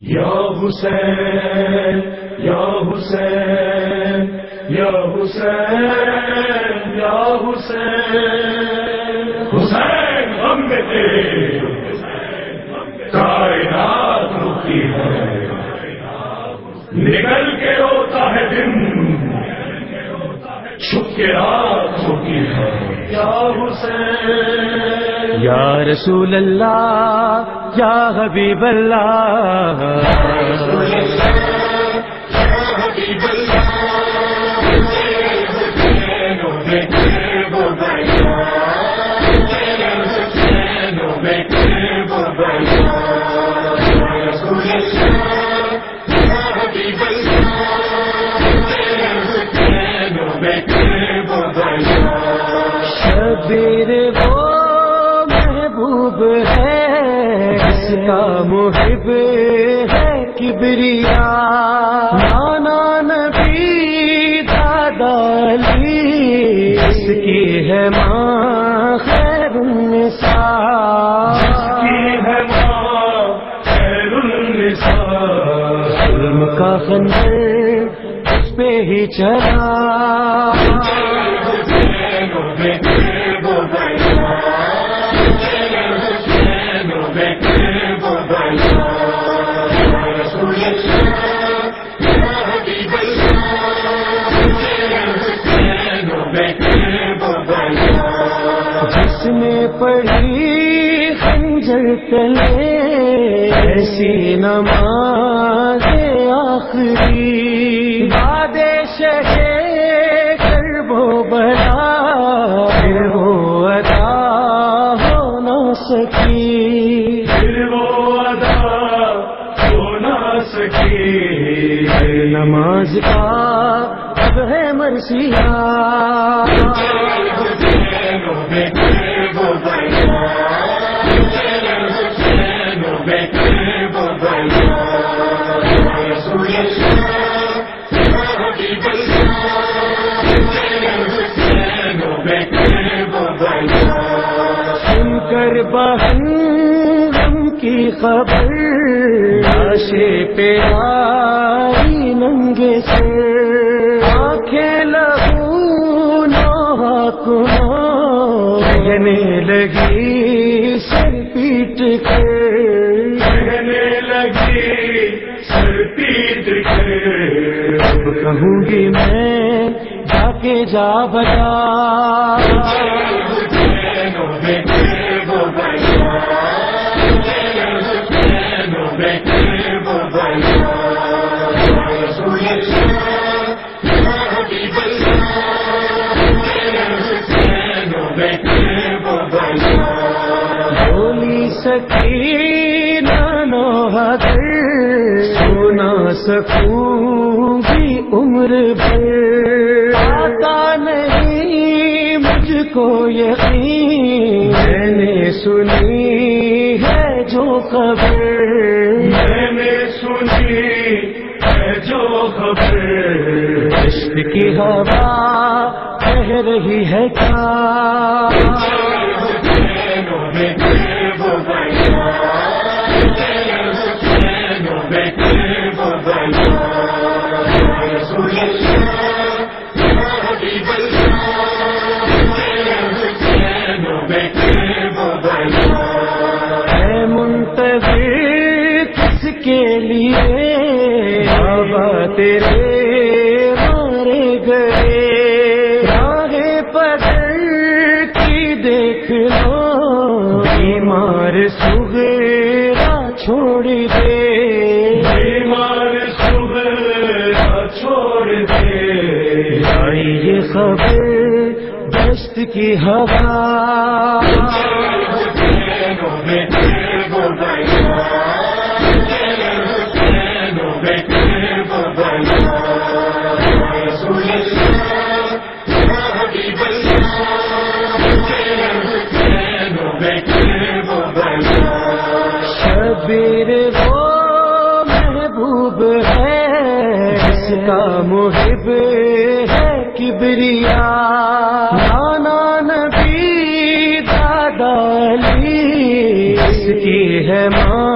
یا حسین یا حسین یا حسین یا حسین۔ حسین، ہم تیرے۔ کائنات رکتی ہے۔ نکل کے روتا ہے دن۔ چھپ کے رات ہوتی ہے۔ یا حسین یا رسول اللہ یا حبیب اللہ۔ شبیر وہ محبوب ہے اس کا محب ہے کبریا۔ نانا نبی دادا علی اس کی ہے ماں خیر النساء۔ کی ہے ماں خیر النساء۔ ظلم کا خنجر اس پہ ہی چلا۔ نے پڑھی خنجر تلے ایسی نماز آخری۔ بادش ہے کر وہ بلا پھر وہ ادا ہو نہ سکی۔ پھر وہ ادا ہو نہ سکی۔ نماز کا اب ہے مرثیہ۔ کر بہن غم کی خبر لاشے پہ آئی ننگے سے۔ آنکھیں لہو کہنے لگی سر پیٹ کر کہنے لگی سر پیٹ کے۔ اب کہوں گی میں جا کے جا بجا۔ سونا سکوں گی عمر بھر۔ آتا نہیں مجھ کو یقین میں نے سنی ہے جو خبر۔ میں نے سنی ہے جو خبر۔ عشق کی ہوا کہہ رہی ہے کیا؟ کے لیے بابا تیرے مارے گئے۔ راہے پدر کی دیکھ لو بیمار سغیرا چھوڑ دے۔ بیمار صبح چھوڑ دے۔ یہ خبر دست کی ہوا۔ شبیر وہ محبوب ہے، اس کا محب ہے کبریا۔ نانا نبی دادا علی، اس کی ہے ماں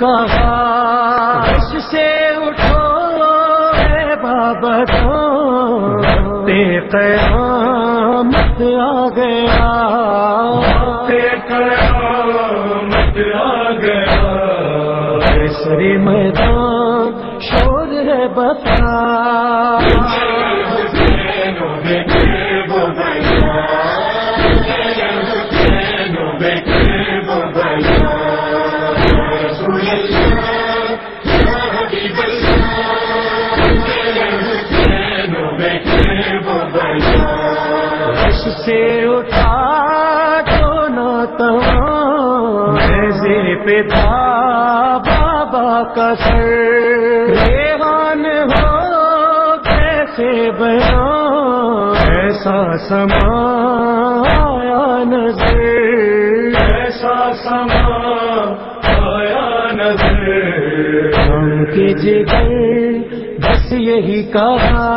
کہا سے اٹھو اے بابا تو تے قیامت آ گیا۔ سری میدان شور ہے بتا سے اٹھا تو نہ تمام پہ تھا بابا کا سر۔ ریحان ہو کیسے بنا ایسا سما آیا نظر۔ ایسا سما آیا نظر۔ ہم کی جگر، بس یہی کہا۔